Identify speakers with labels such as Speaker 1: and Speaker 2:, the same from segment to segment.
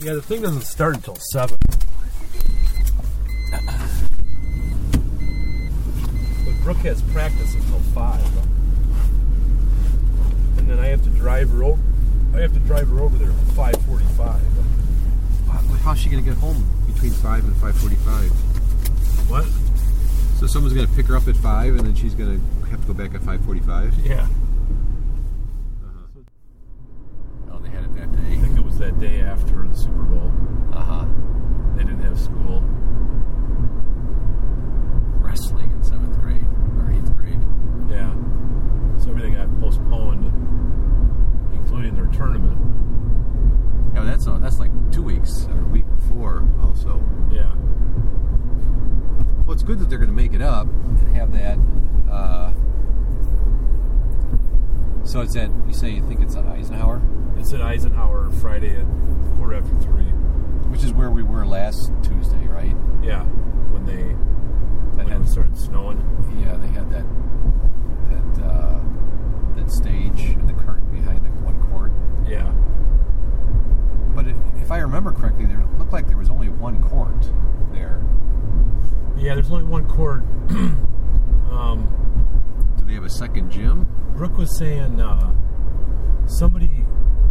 Speaker 1: Yeah, the thing doesn't start until seven. But Brooke has practice until five, and then I have to drive her over. I have to drive her over there at five forty-five.
Speaker 2: How's she gonna get home between five and five forty-five?
Speaker 1: What?
Speaker 2: So someone's gonna pick her up at five, and then she's gonna have to go back at five forty-five.
Speaker 1: Yeah,
Speaker 2: Oh, they had it that
Speaker 1: I
Speaker 2: day.
Speaker 1: think it was that day after the Super Bowl.
Speaker 2: Uh huh.
Speaker 1: They didn't have school.
Speaker 2: Wrestling in seventh grade or eighth grade.
Speaker 1: Yeah, so everything got postponed, including their tournament.
Speaker 2: Yeah, that's uh, that's like two weeks or a week before. Also,
Speaker 1: Yeah,
Speaker 2: well, it's good that they're gonna make it up and have that. Uh, so it's at you say you think it's at Eisenhower,
Speaker 1: it's at Eisenhower Friday at quarter after three.
Speaker 2: which is where we were last Tuesday, right?
Speaker 1: Yeah, when they
Speaker 2: That
Speaker 1: when
Speaker 2: had
Speaker 1: it started snowing.
Speaker 2: Yeah, they had that that uh, that stage and the curtain behind the one court.
Speaker 1: Yeah,
Speaker 2: But it, if I remember correctly, there it looked like there was only one court there.
Speaker 1: yeah. There's only one court. um,
Speaker 2: Do they have a second gym?
Speaker 1: Brooke was saying uh, somebody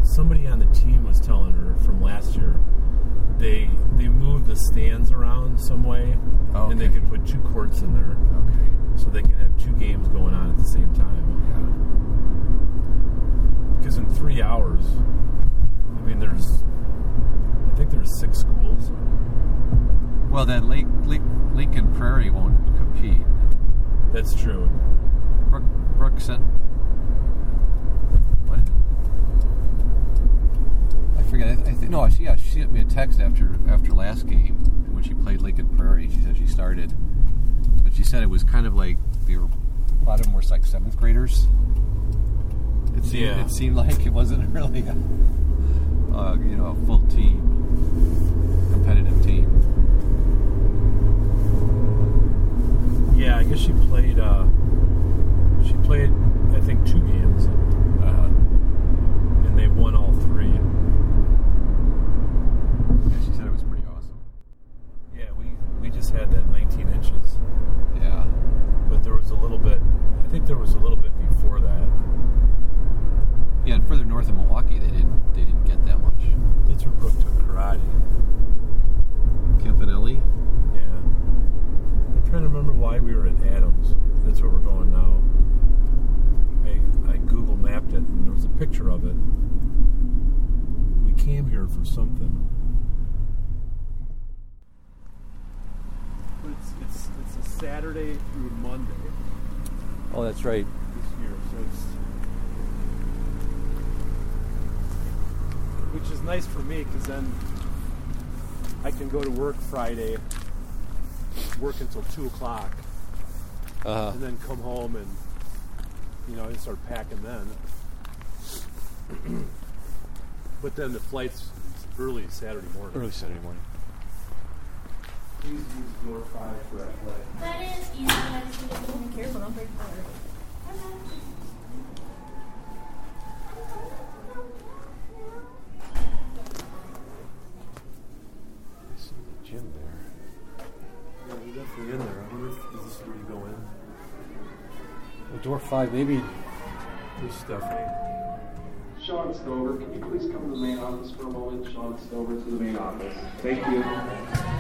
Speaker 1: somebody on the team was telling her from last year they stands around some way
Speaker 2: Oh,
Speaker 1: and they
Speaker 2: okay.
Speaker 1: could put two courts in there
Speaker 2: Okay.
Speaker 1: so they can have two games going on at the same time.
Speaker 2: Yeah.
Speaker 1: Because in three hours, I mean, there's I think there's six schools.
Speaker 2: Well, then Lake, Lake, Lincoln Prairie won't compete.
Speaker 1: That's true.
Speaker 2: Brooke, Brooke sent. What? I forget. I, think no. She yeah. She sent me a text after after last game when she played Lincoln Prairie. She said she started, but she said it was kind of like they were. A lot of them were like seventh graders. It seemed,
Speaker 1: Yeah.
Speaker 2: it seemed like it wasn't really a, uh, you know, a full team, competitive team.
Speaker 1: Yeah, I guess she played. Uh, she played, I think, two games,
Speaker 2: Uh,
Speaker 1: and they won all three.
Speaker 2: yeah, she said it was pretty awesome.
Speaker 1: Yeah, we we just had that 19 inches,
Speaker 2: Yeah.
Speaker 1: but there was a little bit. I think there was a little bit before that.
Speaker 2: Yeah, and further north in Milwaukee, they didn't they didn't get that much.
Speaker 1: That's where Brooke took karate.
Speaker 2: Campanelli.
Speaker 1: Yeah. I'm trying to remember why we were at Adams. That's where we're going now. I, I Google mapped it and there was a picture of it. We came here for something. But it's, it's, it's a Saturday through Monday
Speaker 2: Oh, that's right.
Speaker 1: this year, so it's. Which is nice for me because then I can go to work Friday, work until 2 o'clock,
Speaker 2: Uh,
Speaker 1: and then come home and you know and start packing then. but then the flight's early Saturday morning.
Speaker 2: early Saturday morning.
Speaker 1: Please use door five for that.
Speaker 3: That is easy. I just need to be careful. Don't break the
Speaker 2: I see the gym there.
Speaker 1: Yeah, we're definitely in there. I wonder if is this where you go in?
Speaker 2: Well, door five, maybe.
Speaker 1: There's Stephanie.
Speaker 4: Sean Stover, can you please come to the main office for a moment? Sean Stover to the main office. Thank you.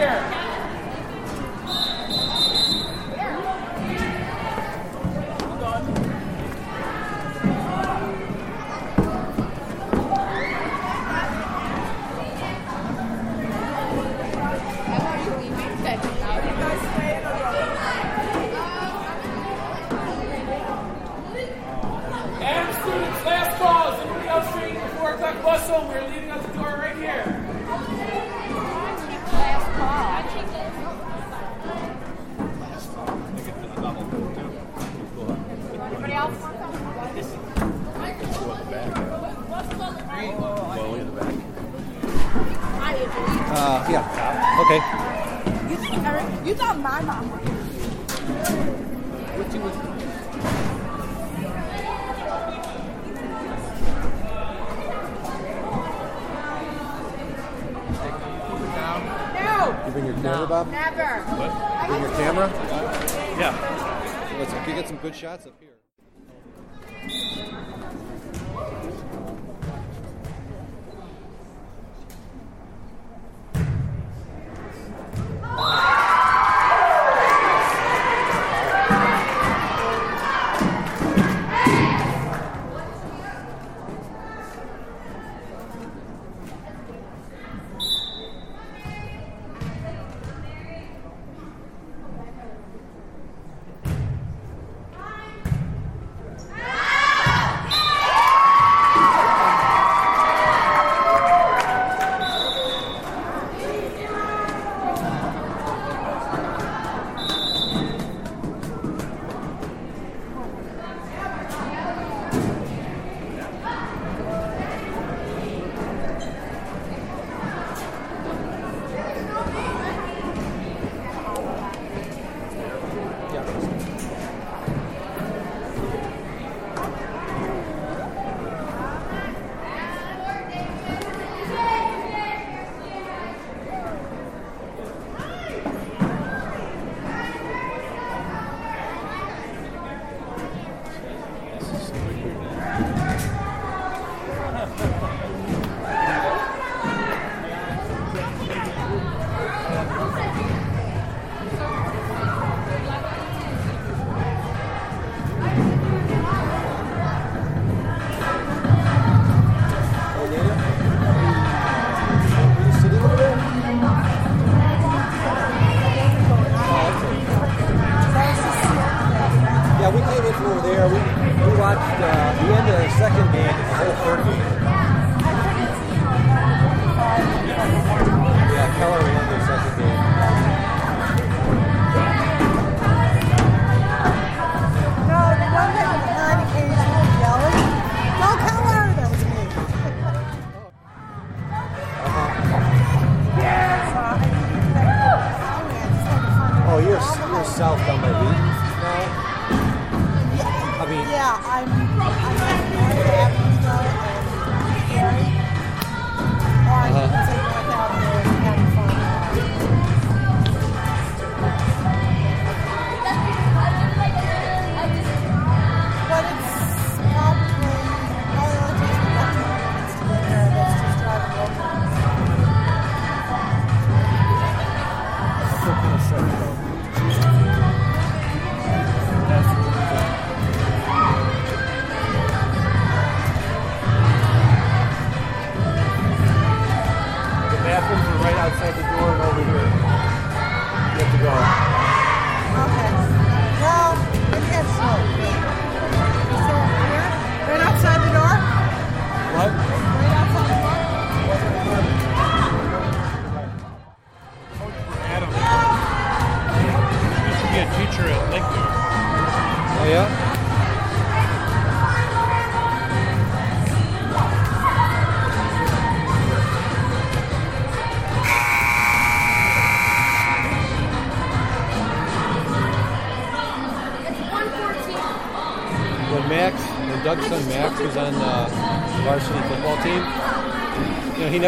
Speaker 2: there.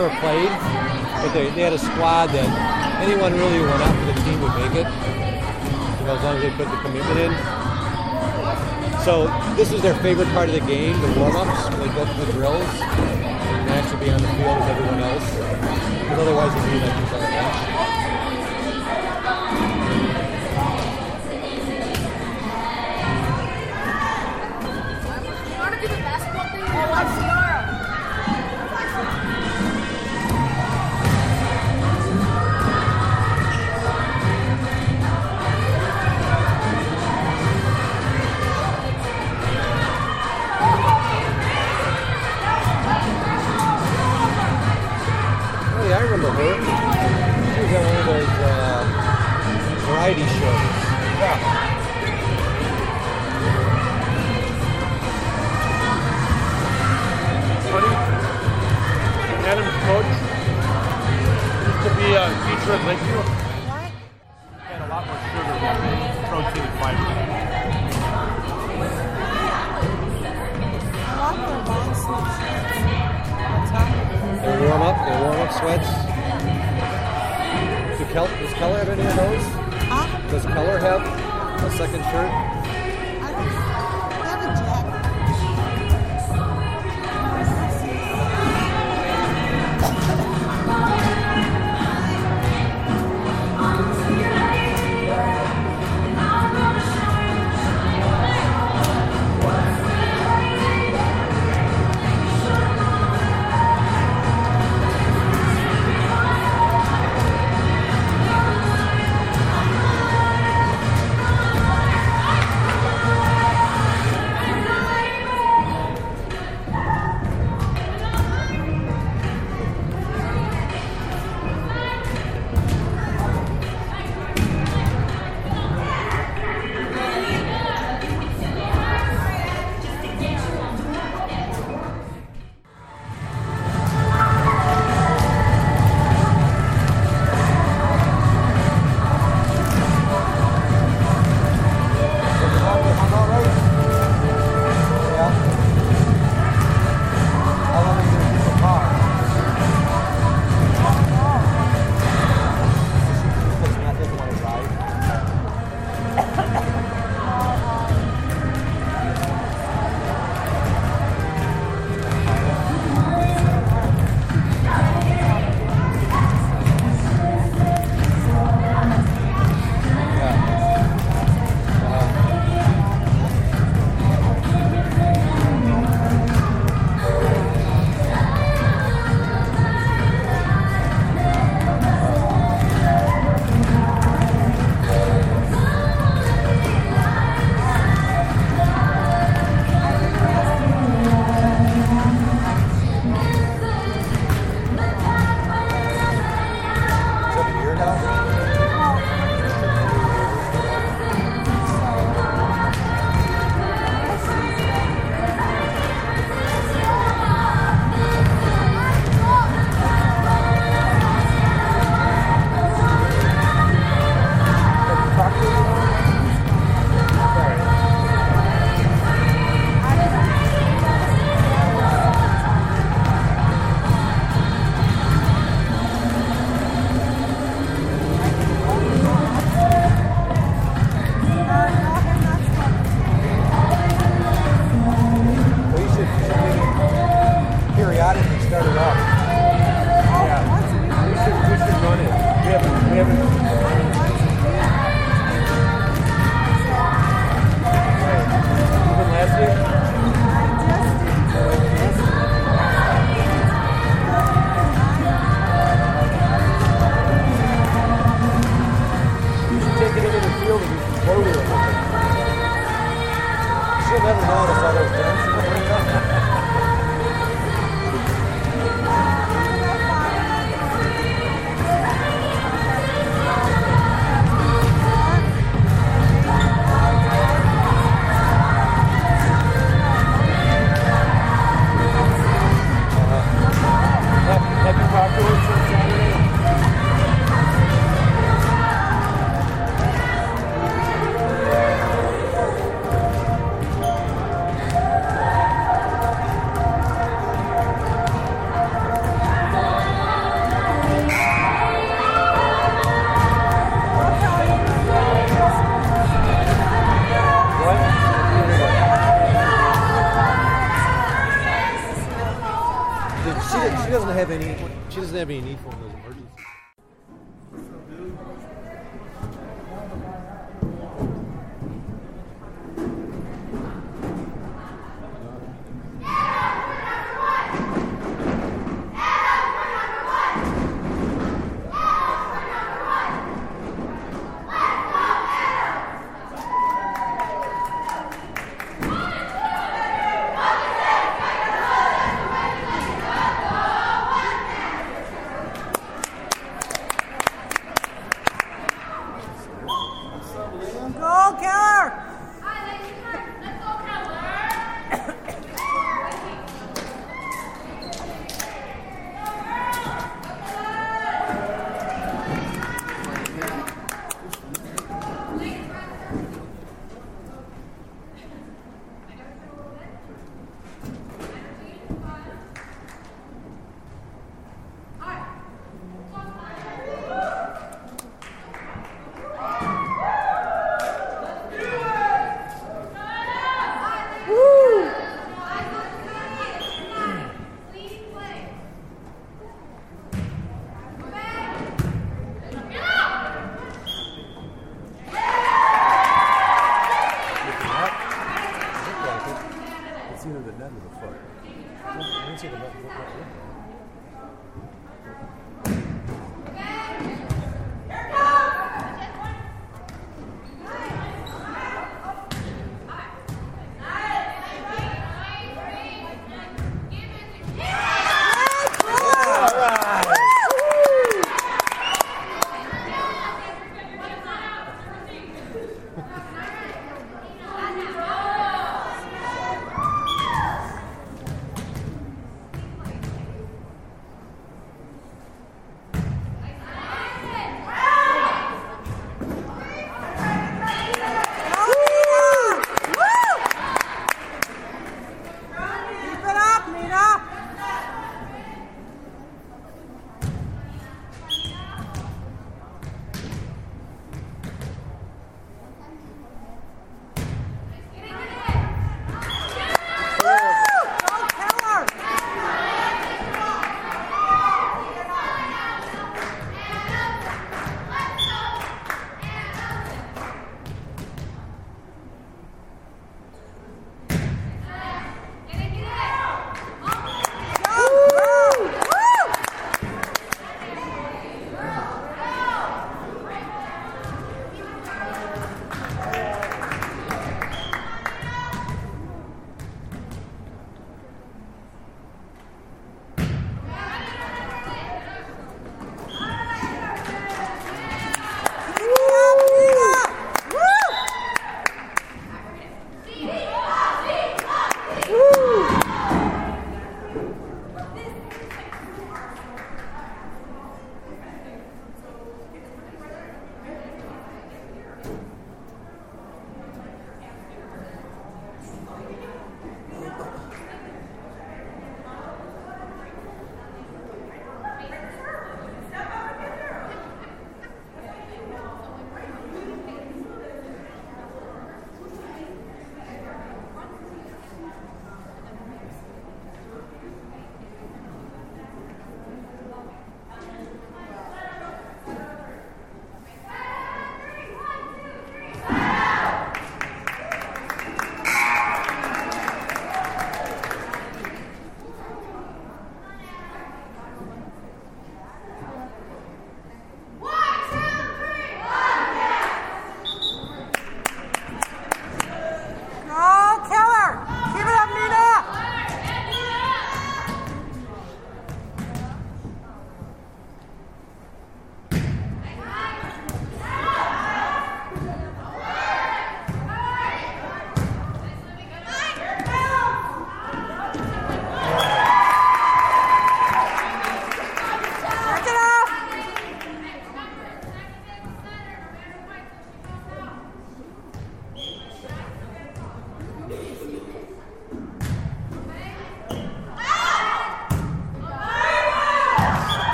Speaker 3: never
Speaker 2: played, but they, they had a squad that anyone really who went out for the team would make it, you know, as long as they put the commitment in. So this is their favorite part of the game, the warm-ups, when they go through the drills, and actually be on the field with everyone else, because otherwise
Speaker 5: it'd be
Speaker 6: like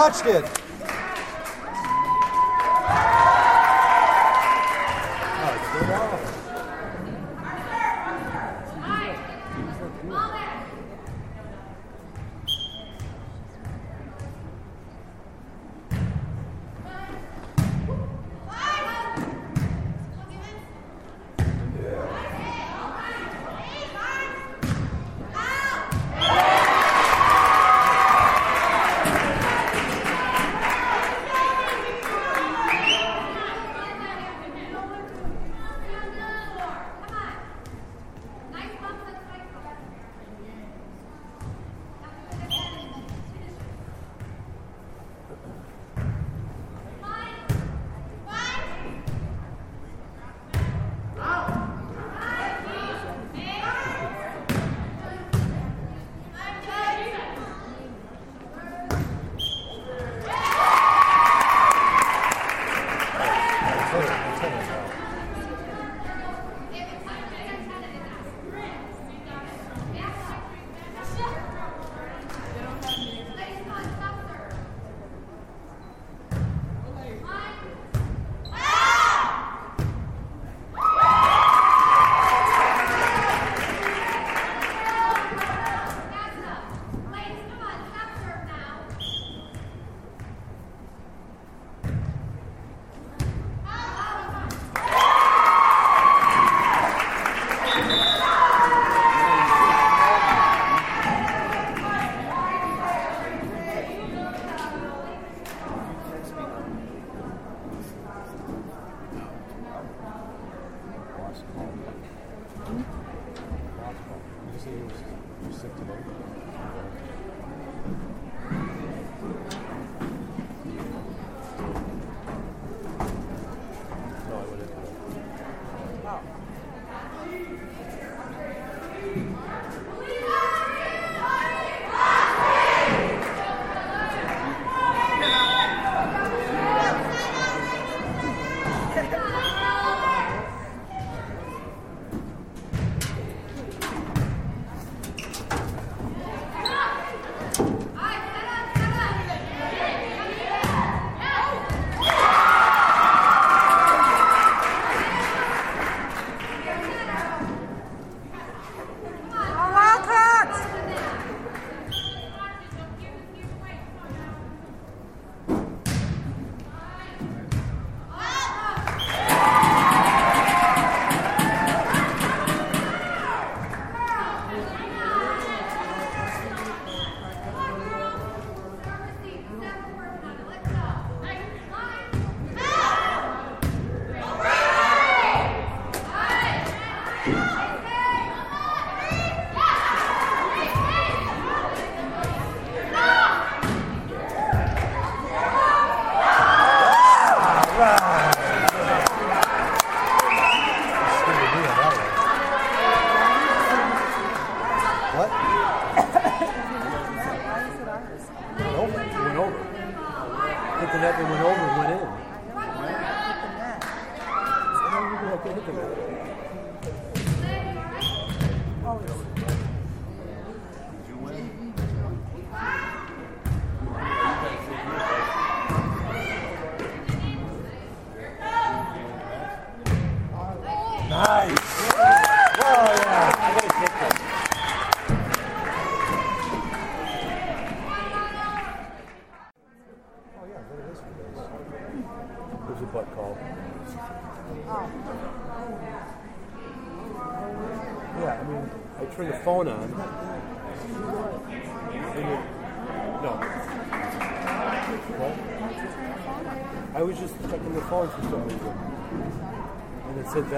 Speaker 1: touched it.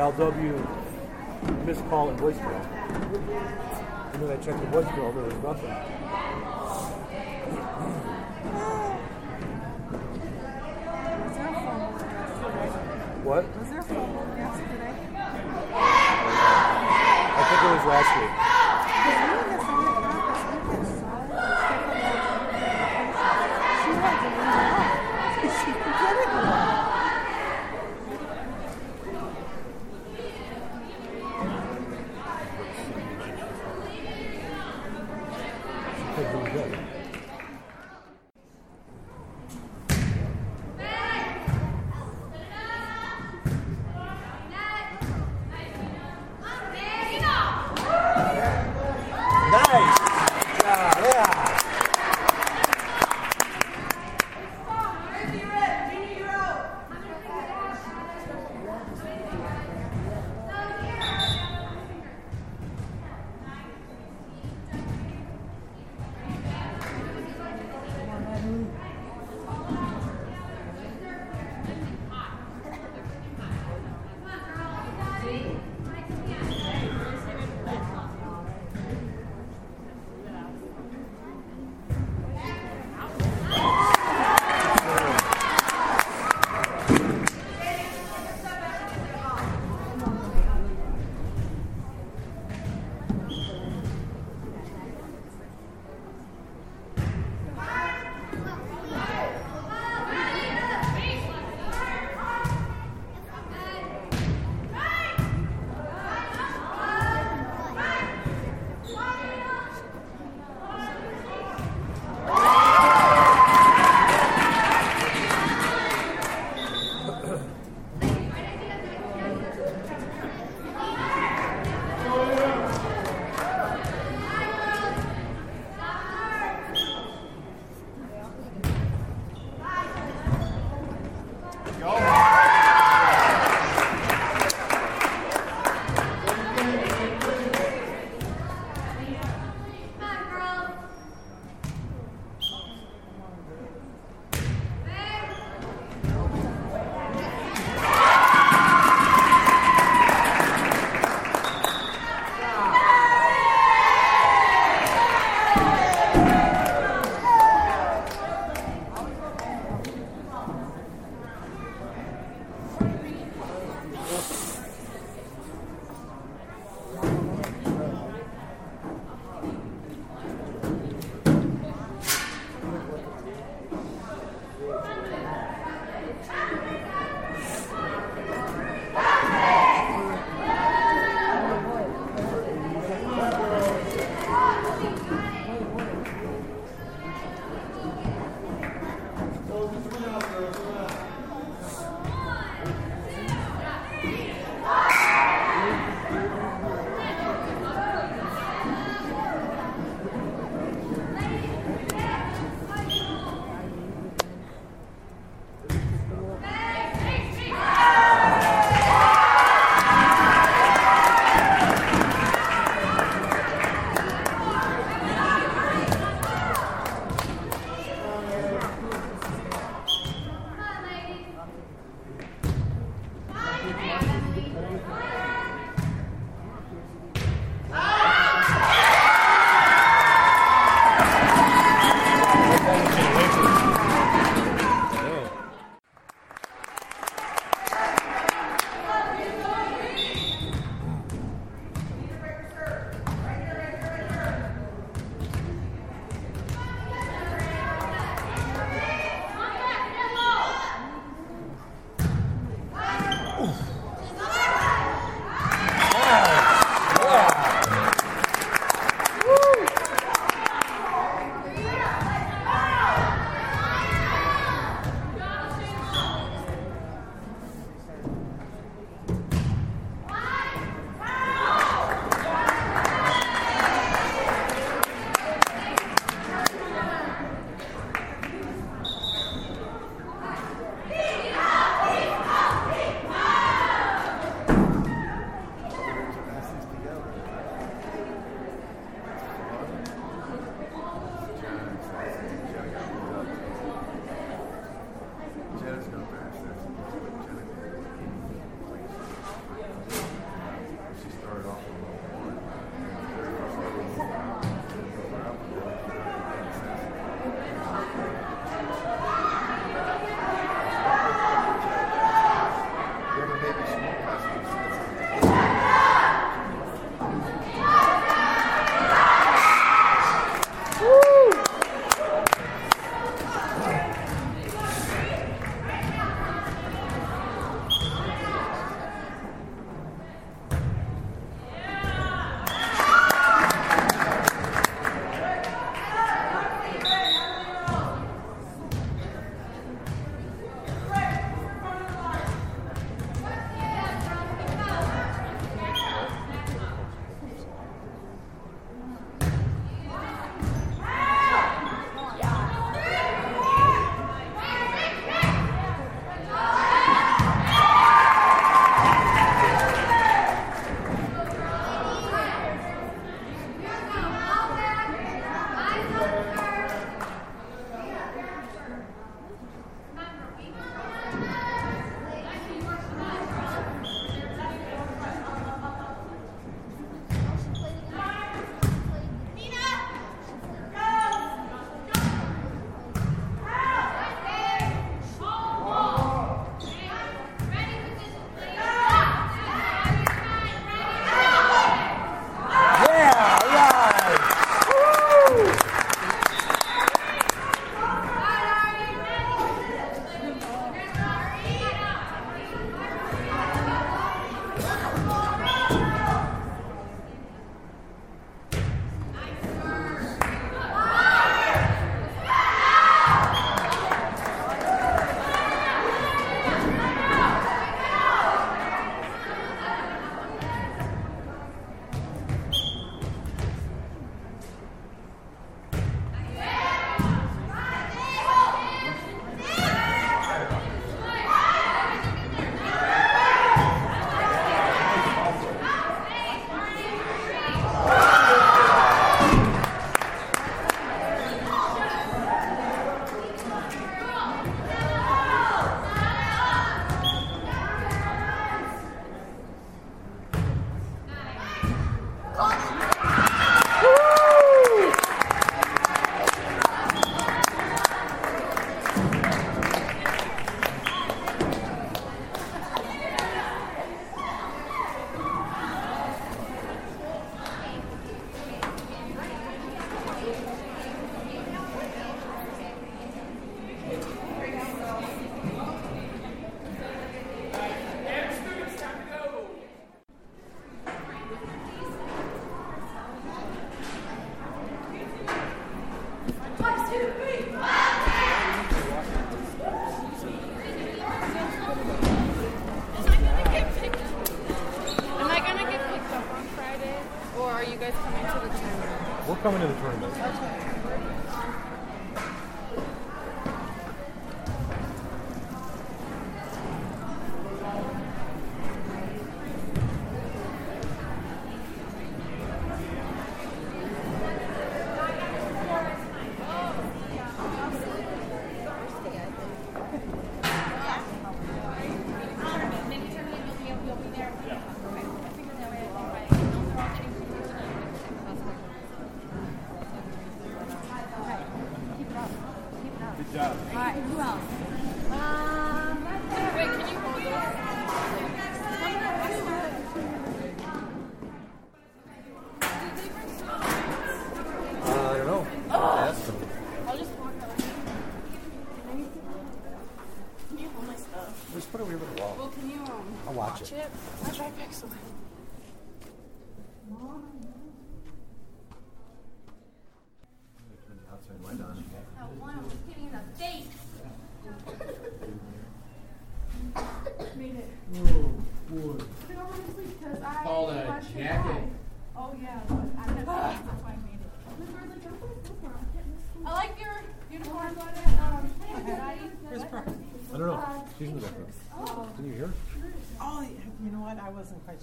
Speaker 6: LW missed call and voicemail. And then I checked the voicemail, there was nothing. What?
Speaker 1: Was there a phone yesterday?
Speaker 6: I think it was last week.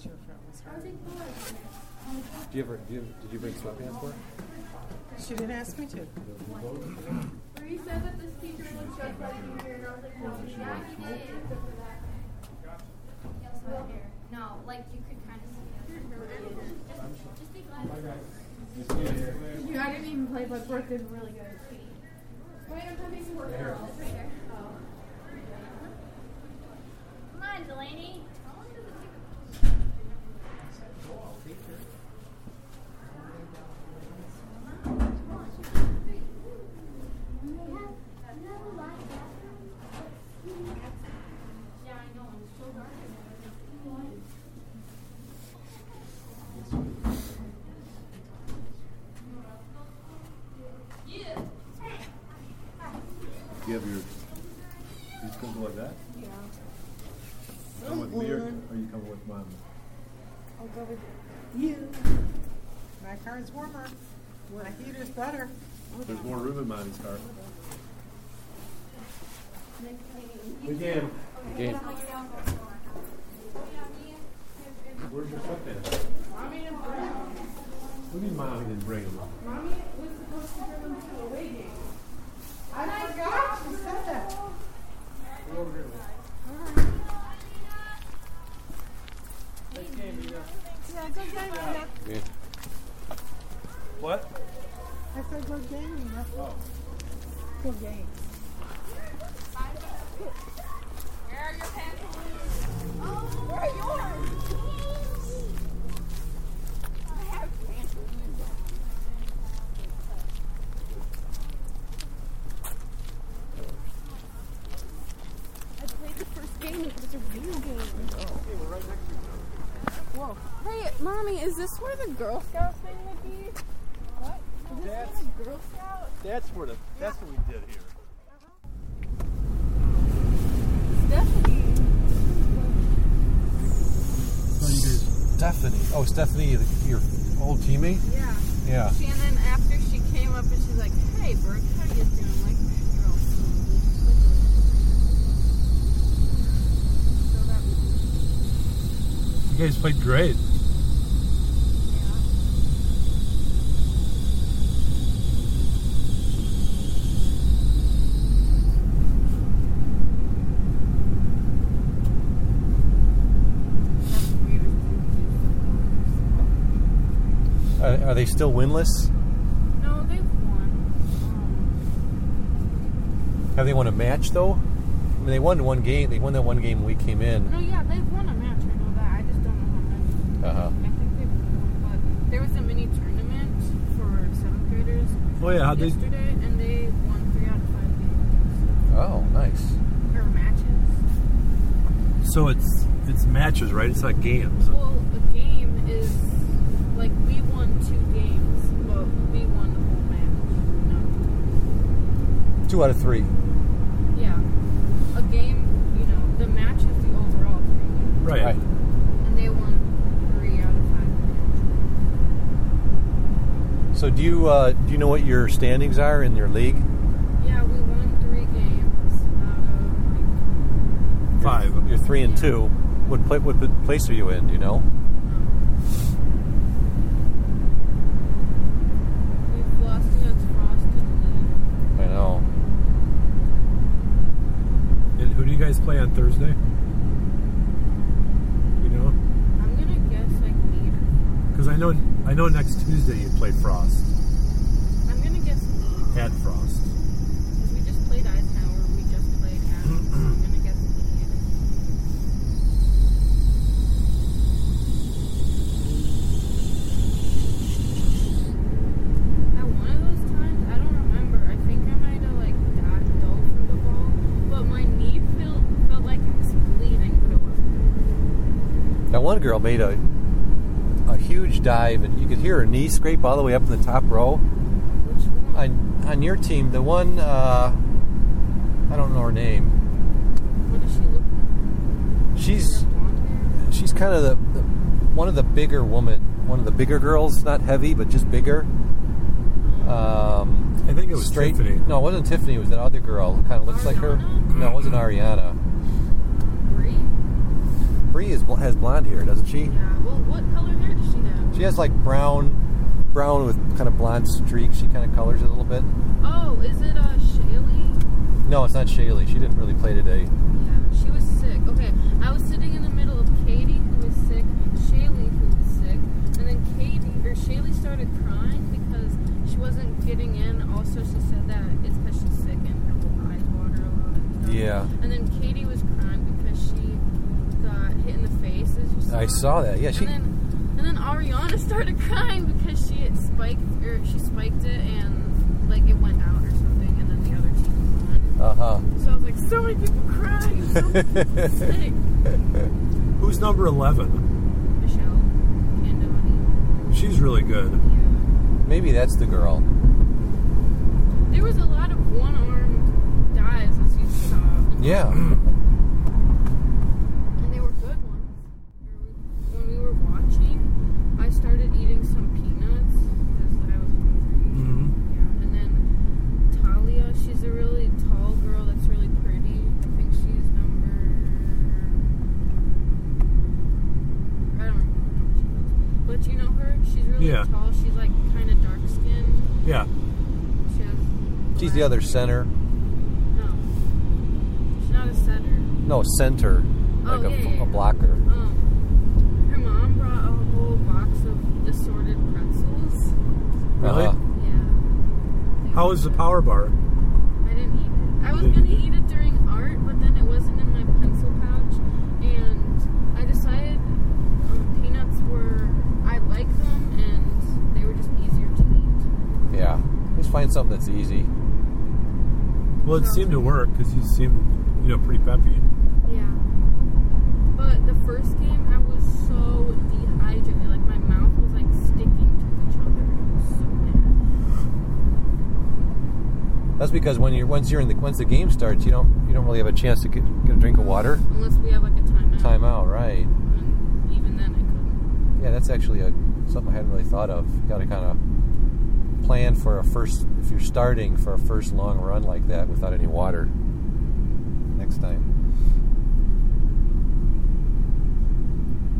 Speaker 6: Wasn't quite sure if it was her.
Speaker 2: Do you ever? Do you, did you bring sweatpants for her?
Speaker 6: She didn't ask me to.
Speaker 3: Where you said that this teacher looks just like you here, and I was like, no, yeah, he did. Except for that. He also had hair. No, like you could kind of see it. Just, just be glad. You, I didn't even play, but Brooke did really good. Wait, I'm coming to work. It's right there. Oh. Come on, Delaney. How long does it take? Yeah, I know. It's so dark in there. Yeah.
Speaker 1: Do you have your. You just gonna go like that?
Speaker 6: Yeah.
Speaker 1: Come with me or, or you coming with mom?
Speaker 6: I'll go with you. My car's warmer. My heater's better.
Speaker 1: There's more room in mommy's car. Again.
Speaker 2: Again.
Speaker 1: Where's your sweatpants? What do you mean mommy didn't bring them?
Speaker 7: Mommy was supposed to bring them to the away game.
Speaker 6: I forgot. She said that. Yeah, go gaming. Nina.
Speaker 2: Okay.
Speaker 1: What?
Speaker 6: I said go gaming. Nina. Go game.
Speaker 3: Where are your pants? Oh, where are yours? I have pants.
Speaker 7: I played the first game. It was a real game. Whoa. Hey, mommy, is this where the Girl Scout thing would be? What? Is this
Speaker 8: That's-
Speaker 7: where the Girl Scout?
Speaker 8: That's where the that's what we did here.
Speaker 7: Stephanie.
Speaker 1: Oh, you guys.
Speaker 2: Stephanie. Oh, Stephanie, the- your old teammate.
Speaker 7: Yeah.
Speaker 2: Yeah.
Speaker 7: She, and then after she came up and she's like, "Hey, Brooke, how you doing?" I'm like, "Girl." So that was
Speaker 1: You guys played great.
Speaker 2: Are, are they still winless?
Speaker 7: No, they've won.
Speaker 2: Have they won a match though? I mean, they won one game. They won that one game we came in.
Speaker 7: No, yeah, they've won a match. I know that. I just don't know how many.
Speaker 2: Uh huh.
Speaker 7: I think they've won, but there was a mini tournament for seventh graders
Speaker 1: Oh yeah, how'd they?
Speaker 7: and they won three out of five games
Speaker 2: Oh, nice.
Speaker 7: or matches.
Speaker 1: So it's it's matches, right? It's not games.
Speaker 7: Well, a game is like we won two games, but we won the whole match.
Speaker 2: Two out of three.
Speaker 7: Yeah. A game, you know, the match is the overall thing.
Speaker 1: Right.
Speaker 2: Right.
Speaker 7: And they won three out of five.
Speaker 2: So do you uh, do you know what your standings are in your league?
Speaker 7: Yeah, we won three games out of like
Speaker 1: Five.
Speaker 2: You're three and two. What pla- what place are you in? Do you know?
Speaker 7: we've lost against Frost and Lee.
Speaker 2: I know.
Speaker 1: And who do you guys play on Thursday? Do you know?
Speaker 7: I'm gonna guess like Lead.
Speaker 1: Because I know I know next Tuesday you play Frost
Speaker 7: I'm gonna guess Lead.
Speaker 1: at Frost.
Speaker 7: Because we just played Eisenhower, we just played Adams. so I'm gonna guess Lead. At one of those times, I don't remember. I think I might have like died, dove for the ball, but my knee felt felt like it was bleeding, but it wasn't.
Speaker 2: That one girl made a a huge dive, and you could hear her knee scrape all the way up in the top row.
Speaker 7: Which one?
Speaker 2: On on your team, the one uh, I don't know her name.
Speaker 7: what does she look like?
Speaker 2: She's she's kind of the, the one of the bigger woman, one of the bigger girls, not heavy but just bigger. Um,
Speaker 1: I think it was
Speaker 2: straight.
Speaker 1: Tiffany.
Speaker 2: No, it wasn't Tiffany. It was that other girl. Kind of looks like her. No, it wasn't Ariana.
Speaker 7: Brie?
Speaker 2: Bree is, has blonde hair, doesn't she?
Speaker 7: Yeah. Well, what color hair does she
Speaker 2: has like brown, brown with kind of blonde streaks. She kind of colors it a little bit.
Speaker 7: Oh, is it uh Shaylee?
Speaker 2: No, it's not Shaylee. She didn't really play today.
Speaker 7: Yeah, she was sick. Okay, I was sitting in the middle of Katie, who was sick, and Shaylee, who was sick, and then Katie or Shaylee started crying because she wasn't getting in. Also, she said that it's because she's sick and her whole eyes water a lot. And.
Speaker 2: Yeah.
Speaker 7: And then Katie was crying because she got hit in the face. As you saw.
Speaker 2: I saw that. Yeah, she.
Speaker 7: And then, Ariana started crying because she had spiked or she spiked it and like it went out or something, and then the other team won.
Speaker 2: Uh huh.
Speaker 7: So I was like, so many people crying. So many people sick.
Speaker 1: Who's number eleven?
Speaker 7: Michelle Candoni.
Speaker 1: She's really good.
Speaker 7: Yeah.
Speaker 2: Maybe that's the girl.
Speaker 7: There was a lot of one-armed dives as you saw.
Speaker 2: Yeah.
Speaker 7: And they were good ones. When we were watching, I started eating some peanuts because I was hungry.
Speaker 1: Mhm.
Speaker 7: Yeah. And then Talia, she's a really tall girl that's really pretty. I think she's number. I don't remember what number she was. But you know her? She's really
Speaker 1: Yeah.
Speaker 7: tall. She's like kind of dark skinned.
Speaker 1: Yeah.
Speaker 7: She has.
Speaker 2: She's the other center.
Speaker 7: No. She's not a setter.
Speaker 2: No, center.
Speaker 7: Oh,
Speaker 2: Like a,
Speaker 7: yeah, yeah, yeah.
Speaker 2: a blocker.
Speaker 7: Um, her mom brought a whole box of assorted pretzels.
Speaker 1: Really?
Speaker 2: Uh-huh.
Speaker 7: Yeah.
Speaker 1: How was the power bar?
Speaker 7: I didn't eat it. I was gonna
Speaker 1: eat it
Speaker 7: during art, but then it wasn't in my pencil pouch, and I decided um, peanuts were I like them, and they were just easier to eat.
Speaker 2: Yeah. Just find something that's easy.
Speaker 1: Well, it seemed to work because you seemed, you know, pretty peppy.
Speaker 7: Yeah. But the first game, I was so dehydrated. Like my mouth was like sticking to each other. It was so bad.
Speaker 2: That's because when you're once you're in the once the game starts, you don't you don't really have a chance to get, get a drink of water.
Speaker 7: Unless we have like a timeout.
Speaker 2: Timeout, right?
Speaker 7: And even then, I couldn't.
Speaker 2: Yeah, that's actually a something I hadn't really thought of. You got to kind of plan for a first if you're starting for a first long run like that without any water. Next time.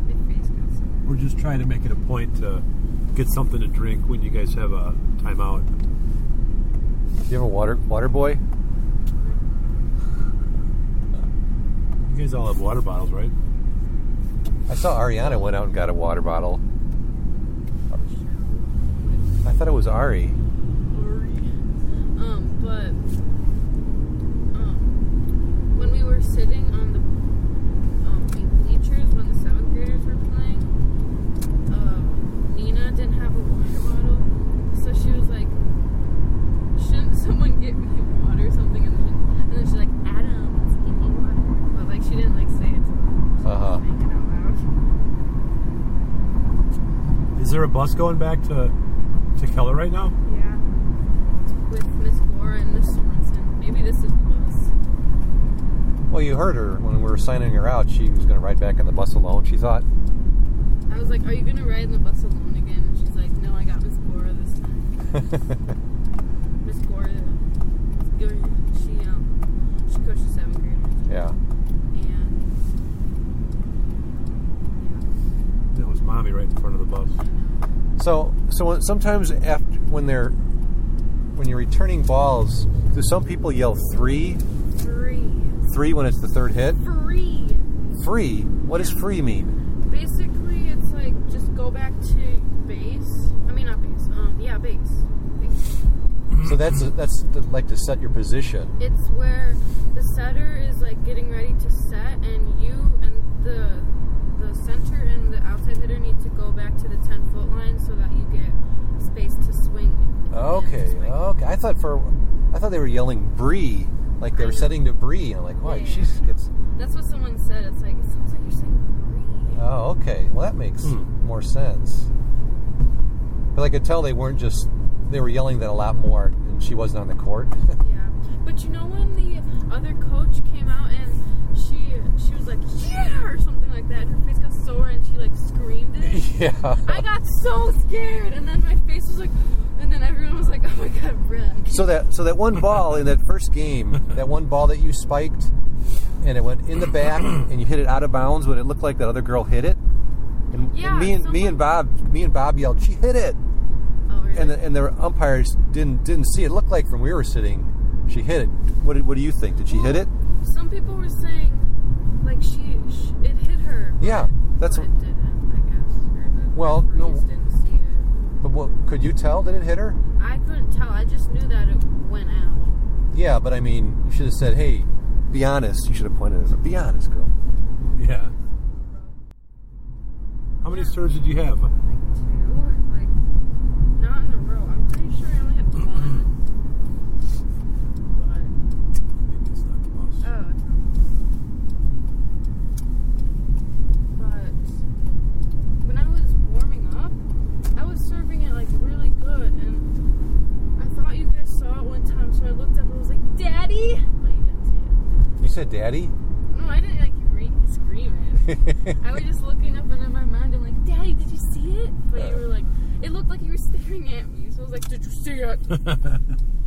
Speaker 7: My face got so.
Speaker 1: We're just trying to make it a point to get something to drink when you guys have a timeout.
Speaker 2: Do you have a water water boy?
Speaker 1: You guys all have water bottles, right?
Speaker 2: I saw Ariana went out and got a water bottle. I thought it was Ari.
Speaker 7: Um, but um, when we were sitting on the um, bleachers when the seventh graders were playing, um, Nina didn't have a water bottle, so she was like, "Shouldn't someone get me water or something?" And then, and then she's like, "Adams, get me water," but like she didn't like say it to them. She was saying it out loud.
Speaker 1: Is there a bus going back to to Keller right now?
Speaker 7: Yeah. With Miss Gora and Miss Sorensen. Maybe
Speaker 2: heard her when we were signing her out. She was going to ride back in the bus alone. She thought.
Speaker 7: I was like, "Are you gonna ride in the bus alone again?" And she's like, "No, I got Miss Cora this time." Miss Cora, she um, she coaches seventh graders,
Speaker 2: yeah.
Speaker 7: and
Speaker 1: That was mommy right in front of the bus.
Speaker 2: So, so sometimes after when they're when you're returning balls, do some people yell three,
Speaker 7: free,
Speaker 2: three when it's the third hit?
Speaker 7: free.
Speaker 2: Free. What does free mean?
Speaker 7: Basically, it's like just go back to base. I mean, not base. Um, yeah, base. base.
Speaker 2: So that's that's to, like to set your position.
Speaker 7: It's where the setter is like getting ready to set, and you and the the center and the outside hitter need to go back to the ten foot line so that you get space to swing. and
Speaker 2: Okay, okay. I thought for I thought they were yelling Bree, like they were setting to Bree. I'm like, why?
Speaker 7: Yeah.
Speaker 2: She gets.
Speaker 7: That's what someone said. It's like it sounds like you're saying breathe.
Speaker 2: Oh, okay. Well, that makes
Speaker 1: Hmm.
Speaker 2: more sense. But I could tell they weren't just they were yelling that a lot more, and she wasn't on the court.
Speaker 7: Yeah, but you know when the other coach came out and she she was like yeah or something like that. Her face got sore and she like screamed it.
Speaker 2: yeah.
Speaker 7: I got so scared, and then my face was like, and then everyone was like, "Oh my god, Brett!"
Speaker 2: So that so that one ball in that first game, that one ball that you spiked, and it went in the back, and you hit it out of bounds when it looked like that other girl hit it. And,
Speaker 7: Yeah,
Speaker 2: and me and me and Bob, me and Bob yelled, "She hit it!"
Speaker 7: Oh, really?
Speaker 2: And the, and the umpires didn't didn't see it. it. Looked like from where we were sitting, she hit it. What did, what do you think? Did she hit it?
Speaker 7: Some people were saying like she, sh it hit her.
Speaker 2: Yeah, that's
Speaker 7: but
Speaker 2: what-
Speaker 7: it didn't. I guess. Or the
Speaker 2: Well, no.
Speaker 7: referees didn't see it.
Speaker 2: But what could you tell? Did it hit her?
Speaker 7: I couldn't tell. I just knew that it went out.
Speaker 2: Yeah, but I mean, you should have said, "Hey, be honest." You should have pointed at her. Be honest, girl.
Speaker 1: Yeah. How many serves did you have?
Speaker 7: Like two, like not in a row. I'm pretty sure I only had one. but
Speaker 1: Maybe it's not the bus.
Speaker 7: oh, it's not. But when I was warming up, I was serving it like really good, and I thought you guys saw it one time, so I looked up and was like, "Daddy," but you didn't see it.
Speaker 2: You said, "Daddy."
Speaker 7: No, I didn't like re- scream it. I was just looking up and in my mind, I'm like, Daddy, did you see it? But you uh. were like, it looked like you were staring at me. So I was like, Did you see it?